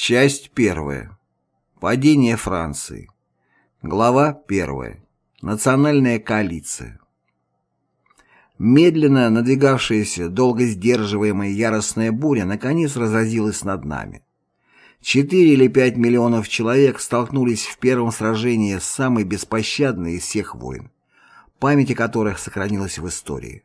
Часть первая. Падение Франции. Глава первая. Национальная коалиция. Медленно надвигавшаяся, долго сдерживаемая яростная буря наконец разразилась над нами. Четыре или пять миллионов человек столкнулись в первом сражении с самой беспощадной из всех войн, память о которых сохранилась в истории.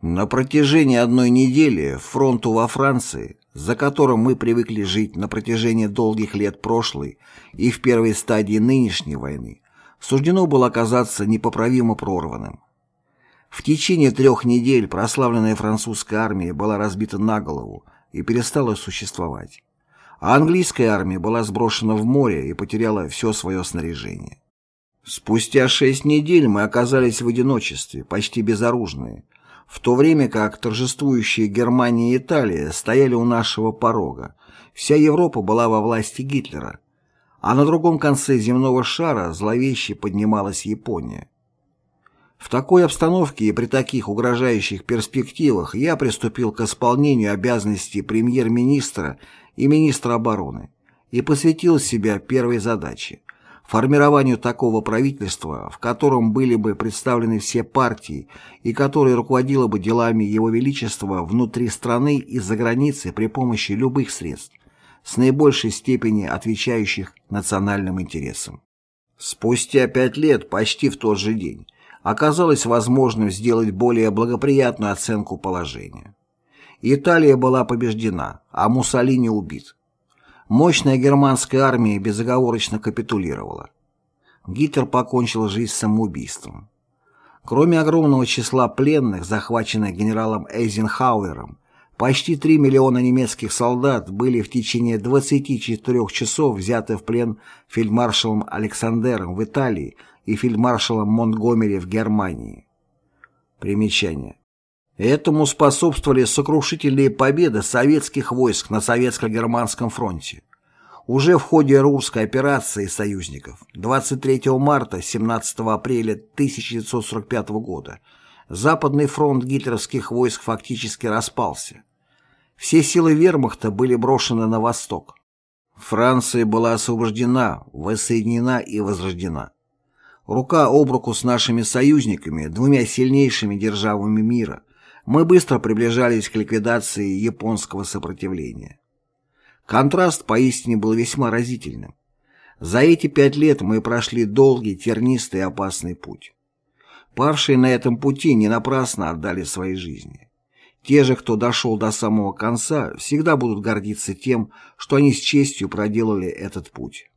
На протяжении одной недели фронту во Франции, за которым мы привыкли жить на протяжении долгих лет прошлой и в первой стадии нынешней войны, суждено было оказаться непоправимо прорванным. В течение трех недель прославленная французская армия была разбита на голову и перестала существовать, а английская армия была сброшена в море и потеряла все свое снаряжение. Спустя шесть недель мы оказались в одиночестве, почти безоружные, в то время как торжествующие Германия и Италия стояли у нашего порога. Вся Европа была во власти Гитлера, а на другом конце земного шара зловеще поднималась Япония. В такой обстановке и при таких угрожающих перспективах я приступил к исполнению обязанностей премьер-министра и министра обороны и посвятил себя первой задаче формированию такого правительства, в котором были бы представлены все партии и которое руководило бы делами Его Величества внутри страны и за границей при помощи любых средств, с наибольшей степени отвечающих национальным интересам. Спустя пять лет, почти в тот же день, оказалось возможным сделать более благоприятную оценку положения. Италия была побеждена, а Муссолини убит. Мощная германская армия безоговорочно капитулировала. Гитлер покончил жизнь самоубийством. Кроме огромного числа пленных, захваченных генералом Эйзенхауэром, почти 3 миллиона немецких солдат были в течение 24 часов взяты в плен фельдмаршалом Александером в Италии и фельдмаршалом Монтгомери в Германии. Примечание. Этому способствовали сокрушительные победы советских войск на Советско-Германском фронте. Уже в ходе Русской операции союзников 23 марта 17 апреля 1945 года Западный фронт гитлеровских войск фактически распался. Все силы вермахта были брошены на восток. Франция была освобождена, воссоединена и возрождена. Рука об руку с нашими союзниками, двумя сильнейшими державами мира, мы быстро приближались к ликвидации японского сопротивления. Контраст поистине был весьма разительным. За эти пять лет мы прошли долгий, тернистый и опасный путь. Павшие на этом пути не напрасно отдали свои жизни. Те же, кто дошел до самого конца, всегда будут гордиться тем, что они с честью проделали этот путь.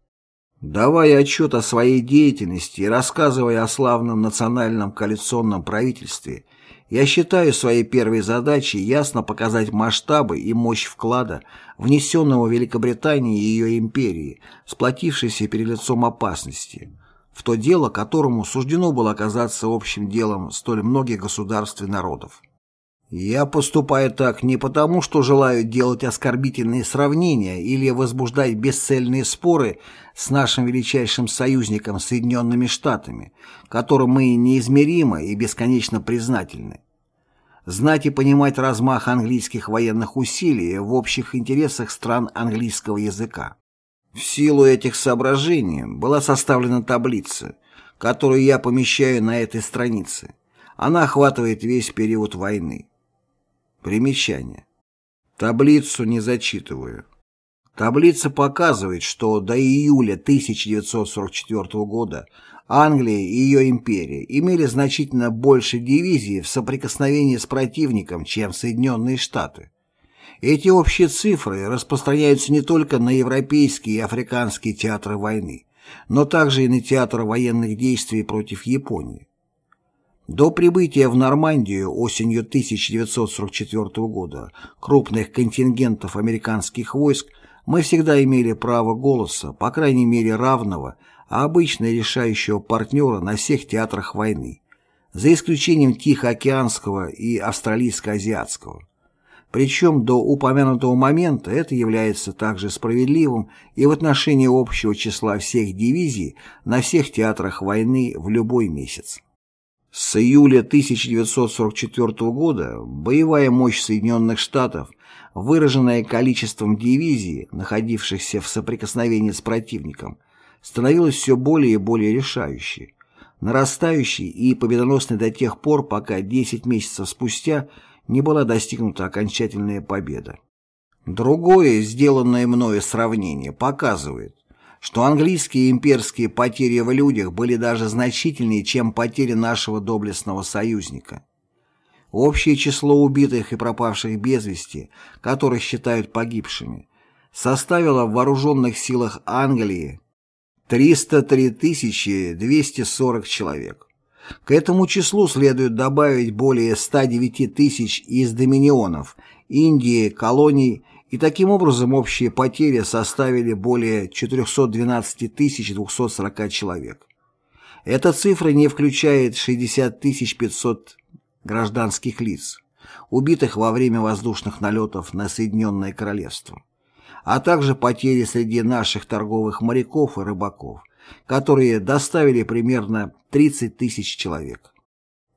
Давая отчет о своей деятельности и рассказывая о славном национальном коалиционном правительстве – я считаю своей первой задачей ясно показать масштабы и мощь вклада, внесенного Великобританией и ее империи, сплотившейся перед лицом опасности, в то дело, которому суждено было оказаться общим делом столь многих государств и народов. Я поступаю так не потому, что желаю делать оскорбительные сравнения или возбуждать бесцельные споры с нашим величайшим союзником Соединенными Штатами, которым мы неизмеримо и бесконечно признательны. Знать и понимать размах английских военных усилий в общих интересах стран английского языка. В силу этих соображений была составлена таблица, которую я помещаю на этой странице. Она охватывает весь период войны. Примечание. Таблицу не зачитываю. Таблица показывает, что до июля 1944 года Англия и ее империя имели значительно больше дивизий в соприкосновении с противником, чем Соединенные Штаты. Эти общие цифры распространяются не только на европейские и африканские театры войны, но также и на театр военных действий против Японии. До прибытия в Нормандию осенью 1944 года крупных контингентов американских войск мы всегда имели право голоса, по крайней мере равного, а обычно решающего партнера на всех театрах войны, за исключением Тихоокеанского и Австралийско-Азиатского. Причем до упомянутого момента это является также справедливым и в отношении общего числа всех дивизий на всех театрах войны в любой месяц. С июля 1944 года боевая мощь Соединенных Штатов выраженное количеством дивизий, находившихся в соприкосновении с противником, становилось все более и более решающей, нарастающей и победоносной до тех пор, пока 10 месяцев спустя не была достигнута окончательная победа. Другое, сделанное мною сравнение, показывает, что английские имперские потери в людях были даже значительнее, чем потери нашего доблестного союзника. Общее число убитых и пропавших без вести, которых считают погибшими, составило в вооруженных силах Англии 303 240 человек. К этому числу следует добавить более 109 тысяч из доминионов, Индии, колоний, и таким образом общие потери составили более 412 240 человек. Эта цифра не включает 60 500 гражданских лиц, убитых во время воздушных налетов на Соединенное Королевство, а также потери среди наших торговых моряков и рыбаков, которые доставили примерно 30 тысяч человек.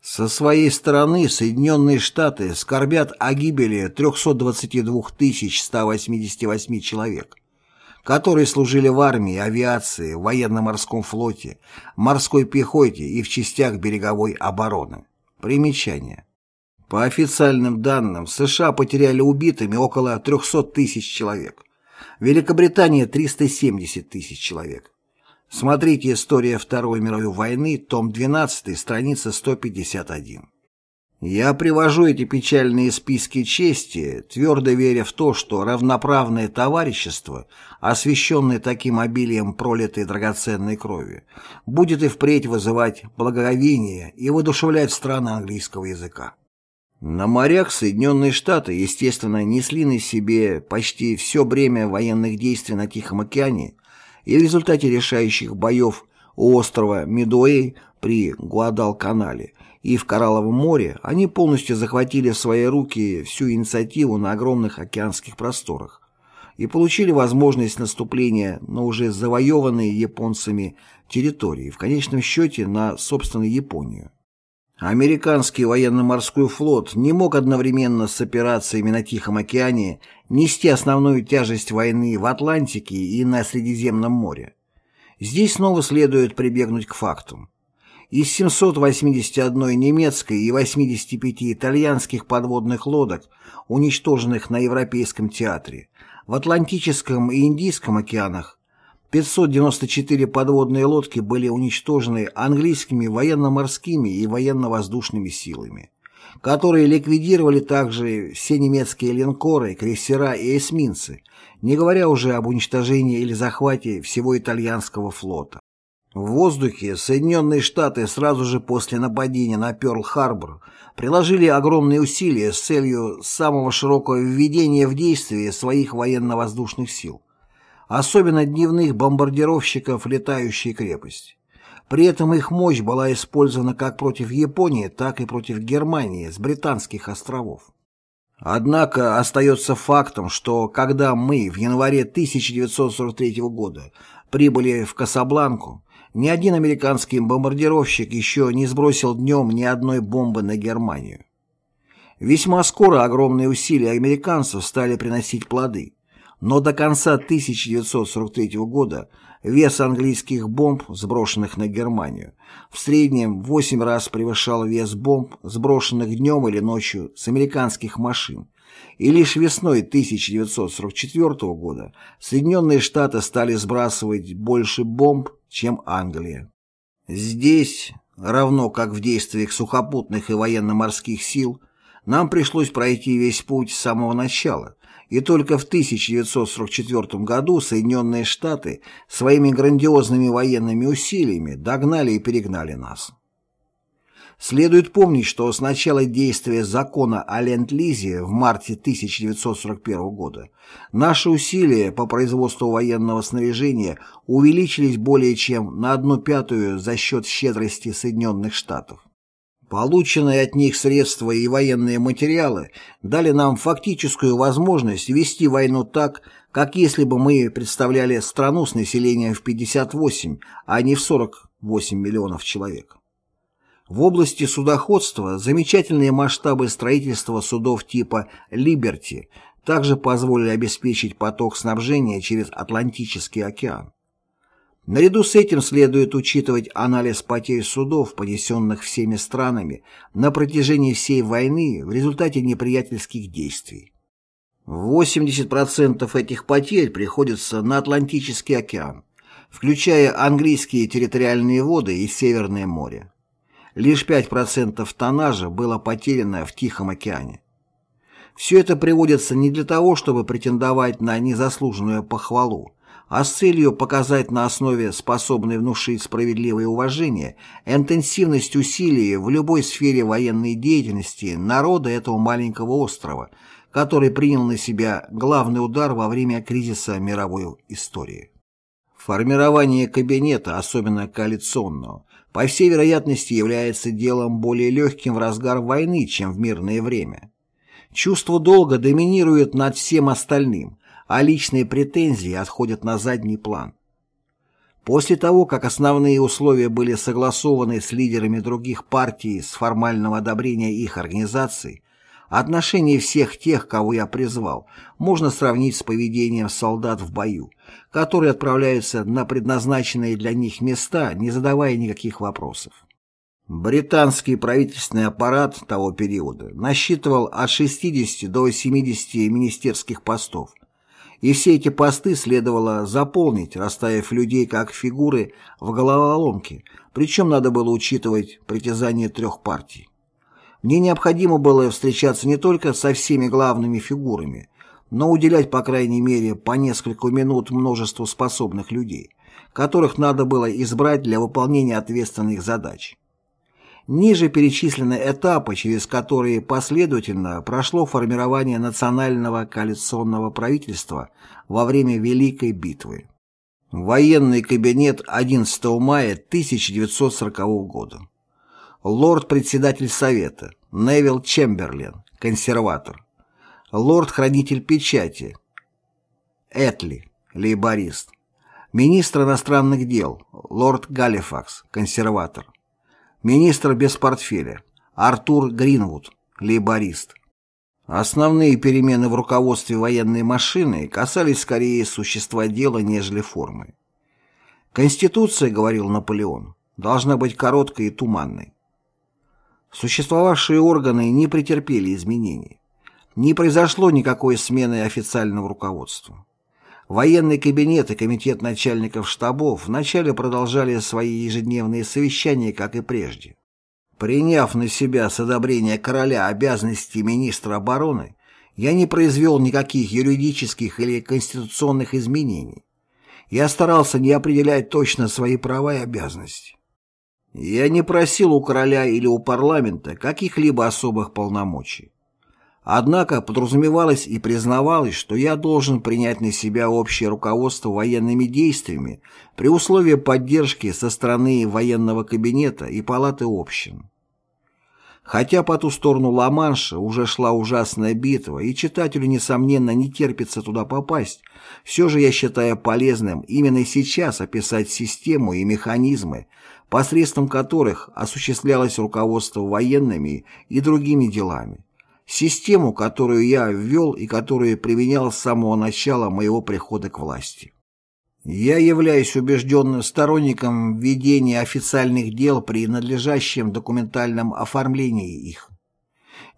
Со своей стороны Соединенные Штаты скорбят о гибели 322 188 человек, которые служили в армии, авиации, военно-морском флоте, морской пехоте и в частях береговой обороны. Примечание. По официальным данным, США потеряли убитыми около 300 тысяч человек. Великобритания – 370 тысяч человек. Смотрите «История Второй мировой войны», том 12, страница 151. Я привожу эти печальные списки чести, твердо веря в то, что равноправное товарищество, освященное таким обилием пролитой драгоценной крови, будет и впредь вызывать благоговение и воодушевлять страны английского языка. На морях Соединенные Штаты, естественно, несли на себе почти все бремя военных действий на Тихом океане, и в результате решающих боев у острова Медуэй при Гуадалканале и в Коралловом море они полностью захватили в свои руки всю инициативу на огромных океанских просторах и получили возможность наступления на уже завоеванные японцами территории, в конечном счете на собственную Японию. Американский военно-морской флот не мог одновременно с операциями на Тихом океане нести основную тяжесть войны в Атлантике и на Средиземном море. Здесь снова следует прибегнуть к фактам. Из 781 немецкой и 85 итальянских подводных лодок, уничтоженных на Европейском театре, в Атлантическом и Индийском океанах 594 подводные лодки были уничтожены английскими военно-морскими и военно-воздушными силами, которые ликвидировали также все немецкие линкоры, крейсера и эсминцы, не говоря уже об уничтожении или захвате всего итальянского флота. В воздухе Соединенные Штаты сразу же после нападения на Пёрл-Харбор приложили огромные усилия с целью самого широкого введения в действие своих военно-воздушных сил особенно дневных бомбардировщиков летающей крепости. При этом их мощь была использована как против Японии, так и против Германии с Британских островов. Однако остается фактом, что когда мы в январе 1943 года прибыли в Касабланку, ни один американский бомбардировщик еще не сбросил днем ни одной бомбы на Германию. Весьма скоро огромные усилия американцев стали приносить плоды но до конца 1943 года вес английских бомб, сброшенных на Германию, в среднем в 8 раз превышал вес бомб, сброшенных днем или ночью с американских машин, и лишь весной 1944 года Соединенные Штаты стали сбрасывать больше бомб, чем Англия. Здесь, равно как в действиях сухопутных и военно-морских сил, нам пришлось пройти весь путь с самого начала, и только в 1944 году Соединенные Штаты своими грандиозными военными усилиями догнали и перегнали нас. Следует помнить, что с начала действия закона о Ленд-Лизе в марте 1941 года наши усилия по производству военного снаряжения увеличились более чем на одну пятую за счет щедрости Соединенных Штатов. Полученные от них средства и военные материалы дали нам фактическую возможность вести войну так, как если бы мы представляли страну с населением в 58, а не в 48 миллионов человек. В области судоходства замечательные масштабы строительства судов типа «Либерти», также позволили обеспечить поток снабжения через Атлантический океан. Наряду с этим следует учитывать анализ потерь судов, понесенных всеми странами на протяжении всей войны в результате неприятельских действий. 80% этих потерь приходится на Атлантический океан, включая английские территориальные воды и Северное море. Лишь 5% тоннажа было потеряно в Тихом океане. Все это приводится не для того, чтобы претендовать на незаслуженную похвалу, а с целью показать на основе способной внушить справедливое уважение интенсивность усилий в любой сфере военной деятельности народа этого маленького острова, который принял на себя главный удар во время кризиса мировой истории. Формирование кабинета, особенно коалиционного, по всей вероятности является делом более легким в разгар войны, чем в мирное время. Чувство долга доминирует над всем остальным, а личные претензии отходят на задний план. После того, как основные условия были согласованы с лидерами других партий с формального одобрения их организаций, отношение всех тех, кого я призвал, можно сравнить с поведением солдат в бою, которые отправляются на предназначенные для них места, не задавая никаких вопросов. Британский правительственный аппарат того периода насчитывал от 60 до 70 министерских постов, и все эти посты следовало заполнить, расставив людей как фигуры в головоломке, причем надо было учитывать притязания трех партий. Мне необходимо было встречаться не только со всеми главными фигурами, но уделять, по крайней мере, по несколько минут множеству способных людей, которых надо было избрать для выполнения ответственных задач. Ниже перечислены этапы, через которые последовательно прошло формирование национального коалиционного правительства во время Великой битвы. Военный кабинет 11 мая 1940 года. Лорд-председатель Совета Невил Чемберлен, консерватор. Лорд-хранитель печати Этли, лейборист. Министр иностранных дел Лорд Галифакс, консерватор. Министр без портфеля. Артур Гринвуд, лейборист. Основные перемены в руководстве военной машины касались скорее существа дела, нежели формы. Конституция, говорил Наполеон, должна быть короткой и туманной. Существовавшие органы не претерпели изменений. Не произошло никакой смены официального руководства. Военный кабинет и комитет начальников штабов вначале продолжали свои ежедневные совещания, как и прежде. Приняв на себя с одобрения короля обязанности министра обороны, я не произвел никаких юридических или конституционных изменений. Я старался не определять точно свои права и обязанности. Я не просил у короля или у парламента каких-либо особых полномочий. Однако подразумевалось и признавалось, что я должен принять на себя общее руководство военными действиями при условии поддержки со стороны военного кабинета и палаты общин. Хотя по ту сторону Ла-Манша уже шла ужасная битва, и читателю, несомненно, не терпится туда попасть, все же я считаю полезным именно сейчас описать систему и механизмы, посредством которых осуществлялось руководство военными и другими делами систему, которую я ввел и которую применял с самого начала моего прихода к власти. Я являюсь убежденным сторонником ведения официальных дел при надлежащем документальном оформлении их.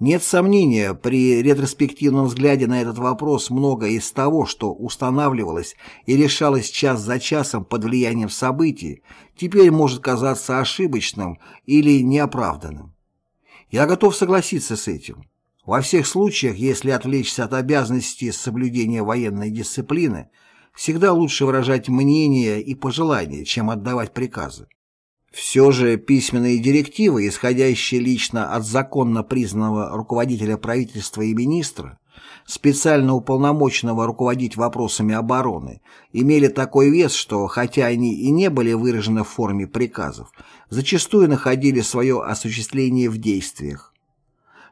Нет сомнения, при ретроспективном взгляде на этот вопрос многое из того, что устанавливалось и решалось час за часом под влиянием событий, теперь может казаться ошибочным или неоправданным. Я готов согласиться с этим. Во всех случаях, если отвлечься от обязанности соблюдения военной дисциплины, всегда лучше выражать мнение и пожелания, чем отдавать приказы. Все же письменные директивы, исходящие лично от законно признанного руководителя правительства и министра, специально уполномоченного руководить вопросами обороны, имели такой вес, что, хотя они и не были выражены в форме приказов, зачастую находили свое осуществление в действиях.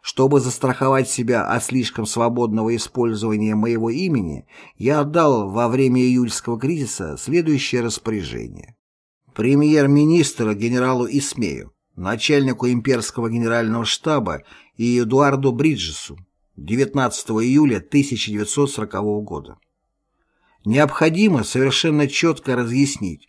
Чтобы застраховать себя от слишком свободного использования моего имени, я отдал во время июльского кризиса следующее распоряжение. Премьер-министра генералу Исмею, начальнику имперского генерального штаба и Эдуарду Бриджесу, 19 июля 1940 года. Необходимо совершенно четко разъяснить,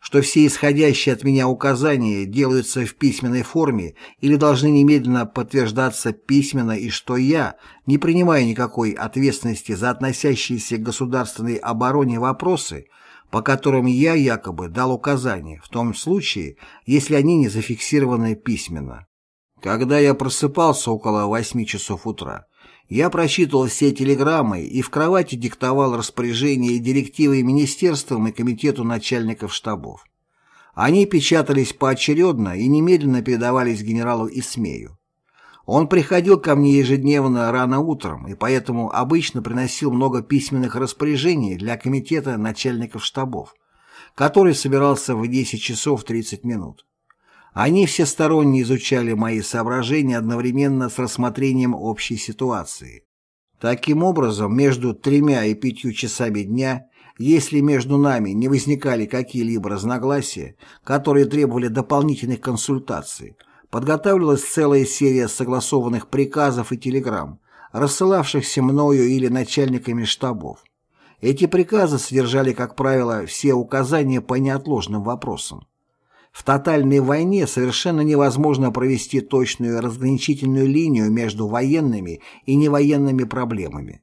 что все исходящие от меня указания делаются в письменной форме или должны немедленно подтверждаться письменно и что я, не принимая никакой ответственности за относящиеся к государственной обороне вопросы, по которым я якобы дал указания, в том случае, если они не зафиксированы письменно. Когда я просыпался около 8 часов утра, я прочитывал все телеграммы и в кровати диктовал распоряжения и директивы министерствам и комитету начальников штабов. Они печатались поочередно и немедленно передавались генералу Исмею. Он приходил ко мне ежедневно рано утром и поэтому обычно приносил много письменных распоряжений для комитета начальников штабов, который собирался в 10 часов 30 минут. Они всесторонне изучали мои соображения одновременно с рассмотрением общей ситуации. Таким образом, между тремя и пятью часами дня, если между нами не возникали какие-либо разногласия, которые требовали дополнительных консультаций, подготавливалась целая серия согласованных приказов и телеграмм, рассылавшихся мною или начальниками штабов. Эти приказы содержали, как правило, все указания по неотложным вопросам. В тотальной войне совершенно невозможно провести точную разграничительную линию между военными и невоенными проблемами.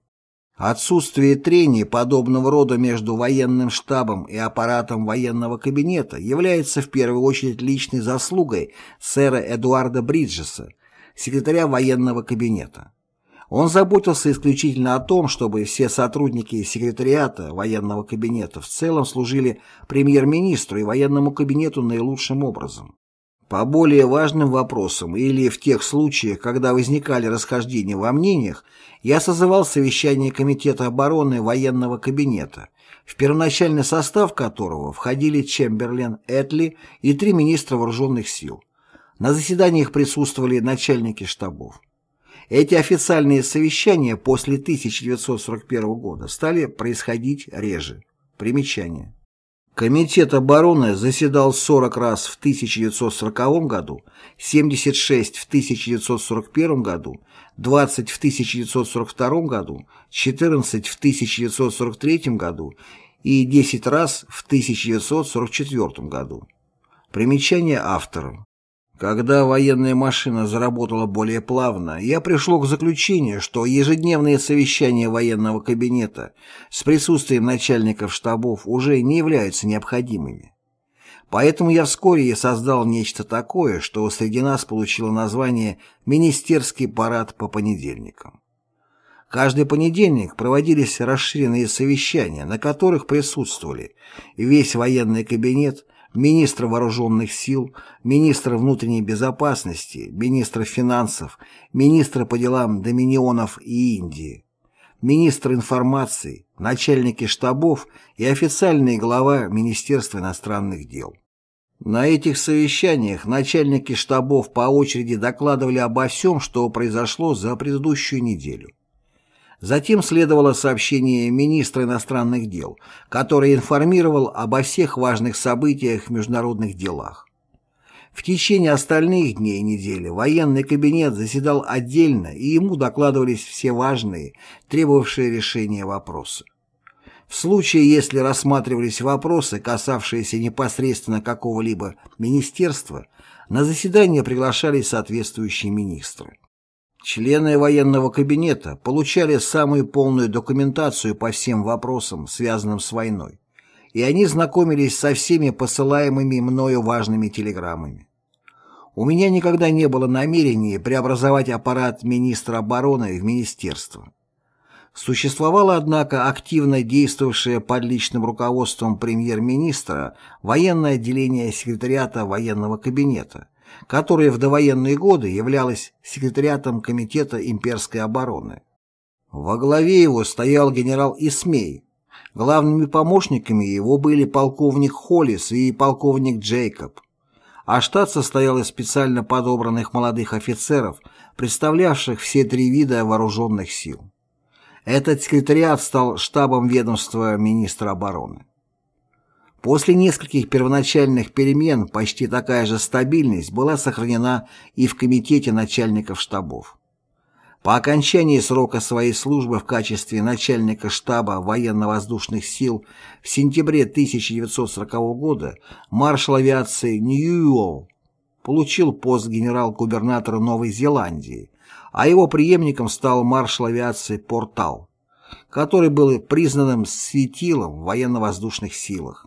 Отсутствие трений подобного рода между военным штабом и аппаратом военного кабинета является в первую очередь личной заслугой сэра Эдуарда Бриджеса, секретаря военного кабинета. Он заботился исключительно о том, чтобы все сотрудники секретариата военного кабинета в целом служили премьер-министру и военному кабинету наилучшим образом. По более важным вопросам или в тех случаях, когда возникали расхождения во мнениях, я созывал совещание Комитета обороны военного кабинета, в первоначальный состав которого входили Чемберлен, Этли и три министра вооруженных сил. На заседаниях присутствовали начальники штабов. Эти официальные совещания после 1941 года стали происходить реже. Примечание. Комитет обороны заседал 40 раз в 1940 году, 76 в 1941 году, 20 в 1942 году, 14 в 1943 году и 10 раз в 1944 году. Примечание автора. Когда военная машина заработала более плавно, я пришло к заключению, что ежедневные совещания военного кабинета с присутствием начальников штабов уже не являются необходимыми. Поэтому я вскоре и создал нечто такое, что среди нас получило название «Министерский парад по понедельникам». Каждый понедельник проводились расширенные совещания, на которых присутствовали весь военный кабинет, министра вооруженных сил, министра внутренней безопасности, министра финансов, министра по делам Доминионов и Индии, министр информации, начальники штабов и официальный глава Министерства иностранных дел. На этих совещаниях начальники штабов по очереди докладывали обо всем, что произошло за предыдущую неделю. Затем следовало сообщение министра иностранных дел, который информировал обо всех важных событиях в международных делах. В течение остальных дней недели военный кабинет заседал отдельно, и ему докладывались все важные, требовавшие решения вопросы. В случае, если рассматривались вопросы, касавшиеся непосредственно какого-либо министерства, на заседание приглашались соответствующие министры. Члены военного кабинета получали самую полную документацию по всем вопросам, связанным с войной, и они знакомились со всеми посылаемыми мною важными телеграммами. У меня никогда не было намерения преобразовать аппарат министра обороны в министерство. Существовало, однако, активно действовавшее под личным руководством премьер-министра военное отделение секретариата военного кабинета, которое в довоенные годы являлось секретариатом Комитета имперской обороны. Во главе его стоял генерал Исмей. Главными помощниками его были полковник Холлис и полковник Джейкоб. А штат состоял из специально подобранных молодых офицеров, представлявших все три вида вооруженных сил. Этот секретариат стал штабом ведомства министра обороны. После нескольких первоначальных перемен почти такая же стабильность была сохранена и в Комитете начальников штабов. По окончании срока своей службы в качестве начальника штаба военно-воздушных сил в сентябре 1940 года маршал авиации Ньюэлл получил пост генерал-губернатора Новой Зеландии, а его преемником стал маршал авиации Портал, который был признанным светилом в военно-воздушных силах.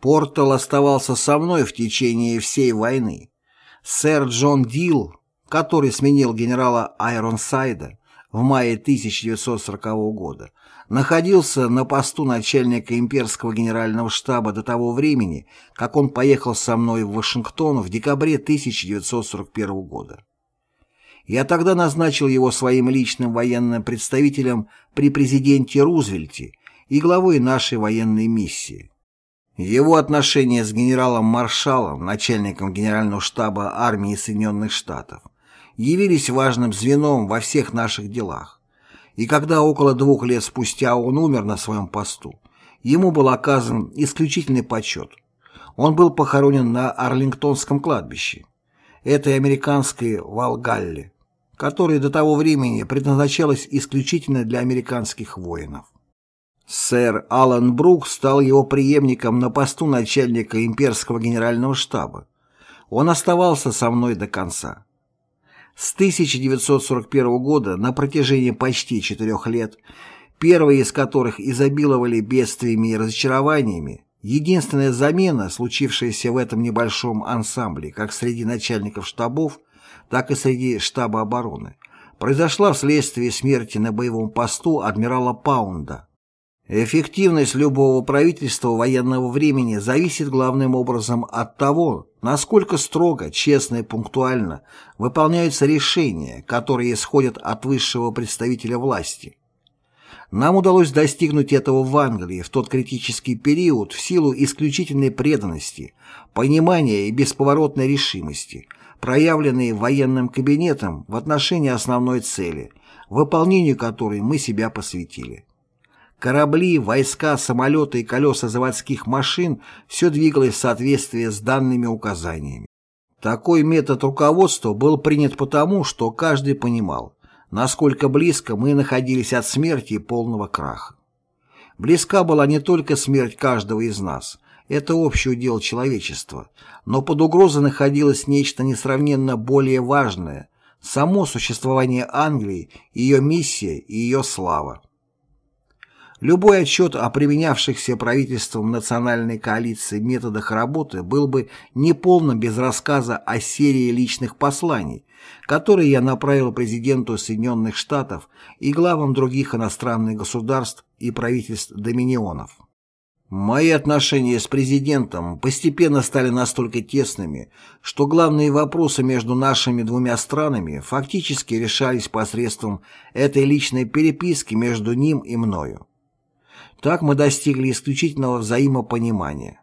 Портал оставался со мной в течение всей войны. Сэр Джон Дилл который сменил генерала Айронсайда в мае 1940 года, находился на посту начальника имперского генерального штаба до того времени, как он поехал со мной в Вашингтон в декабре 1941 года. Я тогда назначил его своим личным военным представителем при президенте Рузвельте и главой нашей военной миссии. Его отношения с генералом-маршалом, начальником генерального штаба армии Соединенных Штатов, явились важным звеном во всех наших делах. И когда около двух лет спустя он умер на своем посту, ему был оказан исключительный почет. Он был похоронен на Арлингтонском кладбище, этой американской Валгалле, которая до того времени предназначалась исключительно для американских воинов. Сэр Алан Брук стал его преемником на посту начальника имперского генерального штаба. Он оставался со мной до конца. С 1941 года на протяжении почти четырех лет, первые из которых изобиловали бедствиями и разочарованиями, единственная замена, случившаяся в этом небольшом ансамбле как среди начальников штабов, так и среди штаба обороны, произошла вследствие смерти на боевом посту адмирала Паунда, Эффективность любого правительства военного времени зависит главным образом от того, насколько строго, честно и пунктуально выполняются решения, которые исходят от высшего представителя власти. Нам удалось достигнуть этого в Англии в тот критический период в силу исключительной преданности, понимания и бесповоротной решимости, проявленной военным кабинетом в отношении основной цели, выполнению которой мы себя посвятили. Корабли, войска, самолеты и колеса заводских машин – все двигалось в соответствии с данными указаниями. Такой метод руководства был принят потому, что каждый понимал, насколько близко мы находились от смерти и полного краха. Близка была не только смерть каждого из нас, это общее дело человечества, но под угрозой находилось нечто несравненно более важное – само существование Англии, ее миссия и ее слава. Любой отчет о применявшихся правительством национальной коалиции методах работы был бы неполным без рассказа о серии личных посланий, которые я направил президенту Соединенных Штатов и главам других иностранных государств и правительств доминионов. Мои отношения с президентом постепенно стали настолько тесными, что главные вопросы между нашими двумя странами фактически решались посредством этой личной переписки между ним и мною. Так мы достигли исключительного взаимопонимания.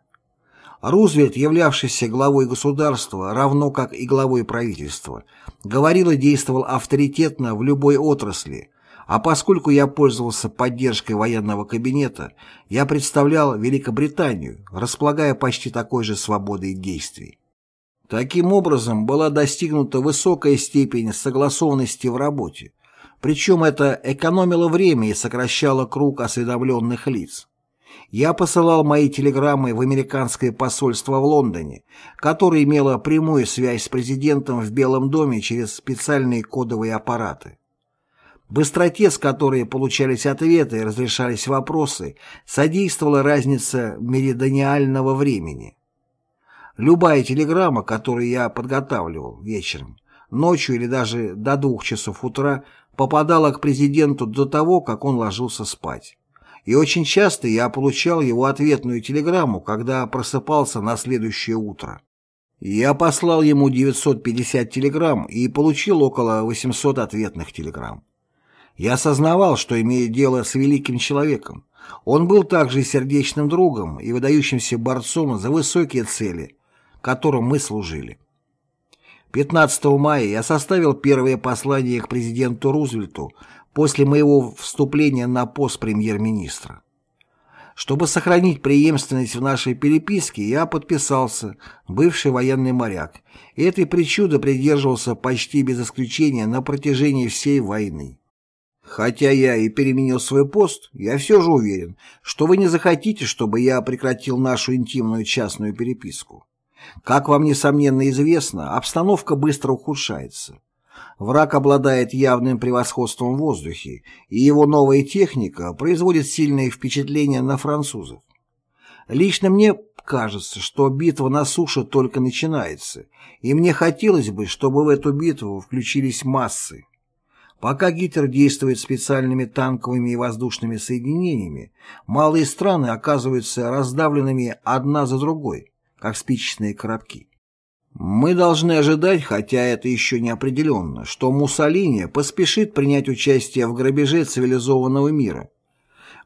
Рузвельт, являвшийся главой государства, равно как и главой правительства, говорил и действовал авторитетно в любой отрасли, а поскольку я пользовался поддержкой военного кабинета, я представлял Великобританию, располагая почти такой же свободой действий. Таким образом, была достигнута высокая степень согласованности в работе, причем это экономило время и сокращало круг осведомленных лиц. Я посылал мои телеграммы в американское посольство в Лондоне, которое имело прямую связь с президентом в Белом доме через специальные кодовые аппараты. Быстроте, с которой получались ответы и разрешались вопросы, содействовала разница меридониального времени. Любая телеграмма, которую я подготавливал вечером, ночью или даже до двух часов утра, попадала к президенту до того, как он ложился спать. И очень часто я получал его ответную телеграмму, когда просыпался на следующее утро. Я послал ему 950 телеграмм и получил около 800 ответных телеграмм. Я осознавал, что имею дело с великим человеком. Он был также сердечным другом и выдающимся борцом за высокие цели, которым мы служили. 15 мая я составил первое послание к президенту Рузвельту после моего вступления на пост премьер-министра. Чтобы сохранить преемственность в нашей переписке, я подписался, бывший военный моряк, и этой причуды придерживался почти без исключения на протяжении всей войны. Хотя я и переменил свой пост, я все же уверен, что вы не захотите, чтобы я прекратил нашу интимную частную переписку. Как вам, несомненно, известно, обстановка быстро ухудшается. Враг обладает явным превосходством в воздухе, и его новая техника производит сильное впечатление на французов. Лично мне кажется, что битва на суше только начинается, и мне хотелось бы, чтобы в эту битву включились массы. Пока Гитлер действует специальными танковыми и воздушными соединениями, малые страны оказываются раздавленными одна за другой, как спичечные коробки. Мы должны ожидать, хотя это еще не определенно, что Муссолини поспешит принять участие в грабеже цивилизованного мира.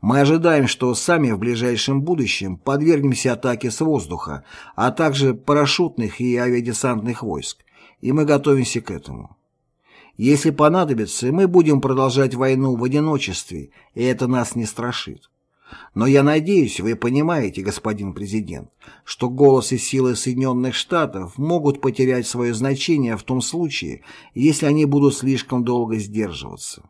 Мы ожидаем, что сами в ближайшем будущем подвергнемся атаке с воздуха, а также парашютных и авиадесантных войск, и мы готовимся к этому. Если понадобится, мы будем продолжать войну в одиночестве, и это нас не страшит. Но я надеюсь, вы понимаете, господин президент, что голос и силы Соединенных Штатов могут потерять свое значение в том случае, если они будут слишком долго сдерживаться.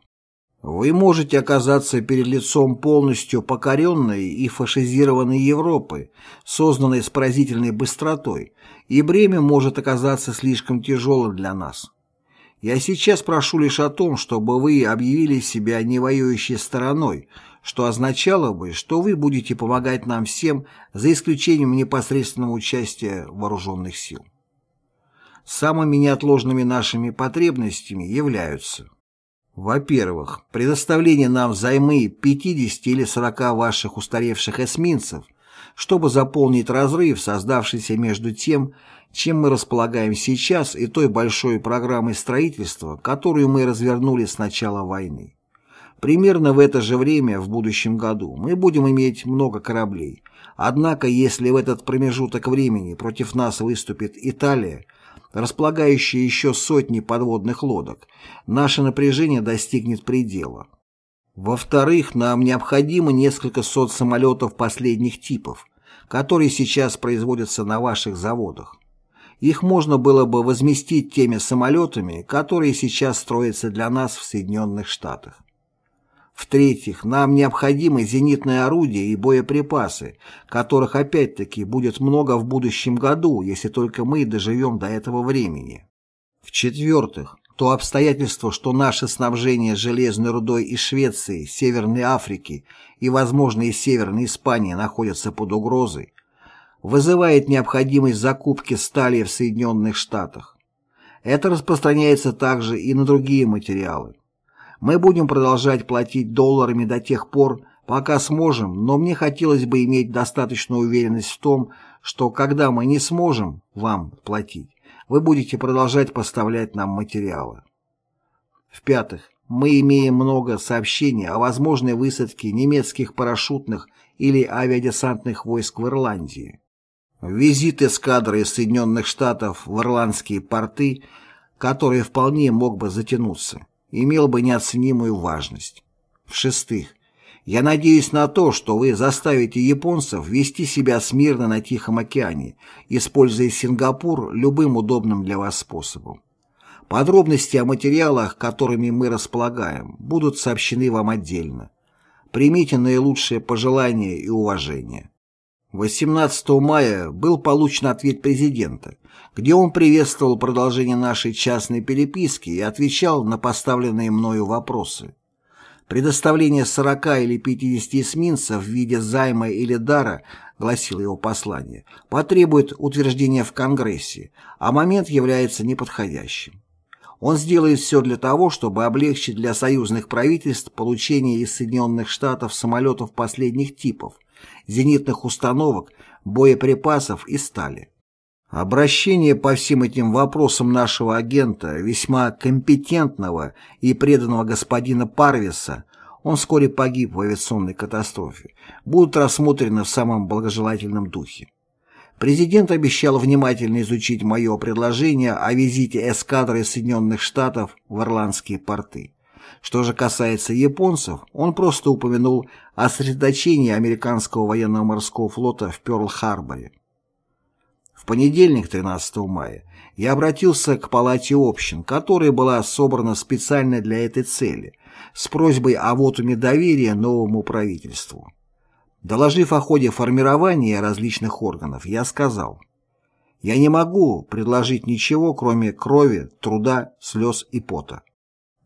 Вы можете оказаться перед лицом полностью покоренной и фашизированной Европы, созданной с поразительной быстротой, и бремя может оказаться слишком тяжелым для нас. Я сейчас прошу лишь о том, чтобы вы объявили себя не воюющей стороной, что означало бы, что вы будете помогать нам всем, за исключением непосредственного участия вооруженных сил. Самыми неотложными нашими потребностями являются во-первых, предоставление нам взаймы 50 или 40 ваших устаревших эсминцев, чтобы заполнить разрыв, создавшийся между тем, чем мы располагаем сейчас, и той большой программой строительства, которую мы развернули с начала войны. Примерно в это же время, в будущем году, мы будем иметь много кораблей. Однако, если в этот промежуток времени против нас выступит Италия, располагающая еще сотни подводных лодок, наше напряжение достигнет предела. Во-вторых, нам необходимо несколько сот самолетов последних типов, которые сейчас производятся на ваших заводах. Их можно было бы возместить теми самолетами, которые сейчас строятся для нас в Соединенных Штатах. В-третьих, нам необходимы зенитные орудия и боеприпасы, которых опять-таки будет много в будущем году, если только мы доживем до этого времени. В-четвертых, то обстоятельство, что наше снабжение железной рудой из Швеции, Северной Африки и, возможно, из Северной Испании находятся под угрозой, вызывает необходимость закупки стали в Соединенных Штатах. Это распространяется также и на другие материалы. Мы будем продолжать платить долларами до тех пор, пока сможем, но мне хотелось бы иметь достаточную уверенность в том, что когда мы не сможем вам платить, вы будете продолжать поставлять нам материалы. В-пятых, мы имеем много сообщений о возможной высадке немецких парашютных или авиадесантных войск в Ирландии. Визит эскадры Соединенных Штатов в ирландские порты, который вполне мог бы затянуться, имел бы неоценимую важность. В-шестых, я надеюсь на то, что вы заставите японцев вести себя смирно на Тихом океане, используя Сингапур любым удобным для вас способом. Подробности о материалах, которыми мы располагаем, будут сообщены вам отдельно. Примите наилучшие пожелания и уважения. 18 мая был получен ответ президента, где он приветствовал продолжение нашей частной переписки и отвечал на поставленные мною вопросы. Предоставление 40 или 50 эсминцев в виде займа или дара, гласило его послание, потребует утверждения в Конгрессе, а момент является неподходящим. Он сделает все для того, чтобы облегчить для союзных правительств получение из Соединенных Штатов самолетов последних типов, зенитных установок, боеприпасов и стали. Обращение по всем этим вопросам нашего агента, весьма компетентного и преданного господина Парвиса, он вскоре погиб в авиационной катастрофе, будут рассмотрены в самом благожелательном духе. Президент обещал внимательно изучить мое предложение о визите эскадры Соединенных Штатов в Ирландские порты. Что же касается японцев, он просто упомянул о сосредоточении американского военно-морского флота в Пёрл-Харборе. В понедельник, 13 мая, я обратился к Палате общин, которая была собрана специально для этой цели, с просьбой о вотуме доверия новому правительству. Доложив о ходе формирования различных органов, я сказал, «Я не могу предложить ничего, кроме крови, труда, слез и пота.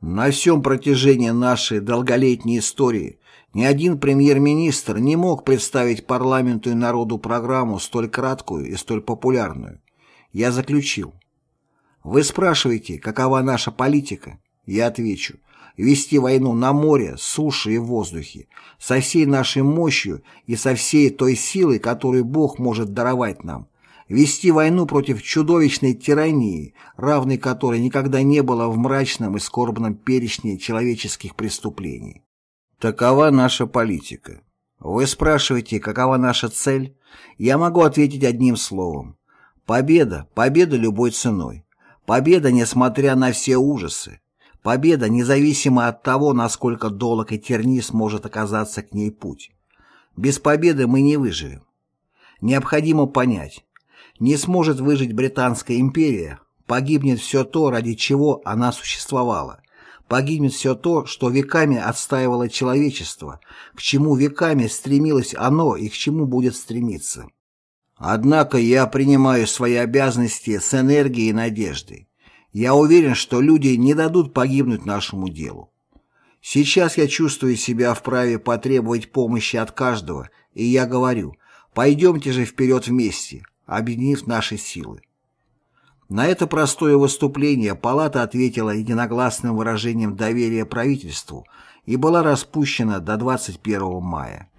На всем протяжении нашей долголетней истории ни один премьер-министр не мог представить парламенту и народу программу столь краткую и столь популярную. Я заключил. Вы спрашиваете, какова наша политика? Я отвечу. Вести войну на море, суше и воздухе, со всей нашей мощью и со всей той силой, которую Бог может даровать нам, вести войну против чудовищной тирании, равной которой никогда не было в мрачном и скорбном перечне человеческих преступлений. Такова наша политика. Вы спрашиваете, какова наша цель? Я могу ответить одним словом. Победа, победа любой ценой. Победа, несмотря на все ужасы. Победа, независимо от того, насколько долг и тернист может оказаться к ней путь. Без победы мы не выживем. Необходимо понять, не сможет выжить Британская империя, погибнет все то, ради чего она существовала. Погибнет все то, что веками отстаивало человечество, к чему веками стремилось оно и к чему будет стремиться. Однако я принимаю свои обязанности с энергией и надеждой. Я уверен, что люди не дадут погибнуть нашему делу. Сейчас я чувствую себя вправе потребовать помощи от каждого, и я говорю, пойдемте же вперед вместе, объединив наши силы. На это простое выступление Палата ответила единогласным выражением доверия правительству и была распущена до 21 мая.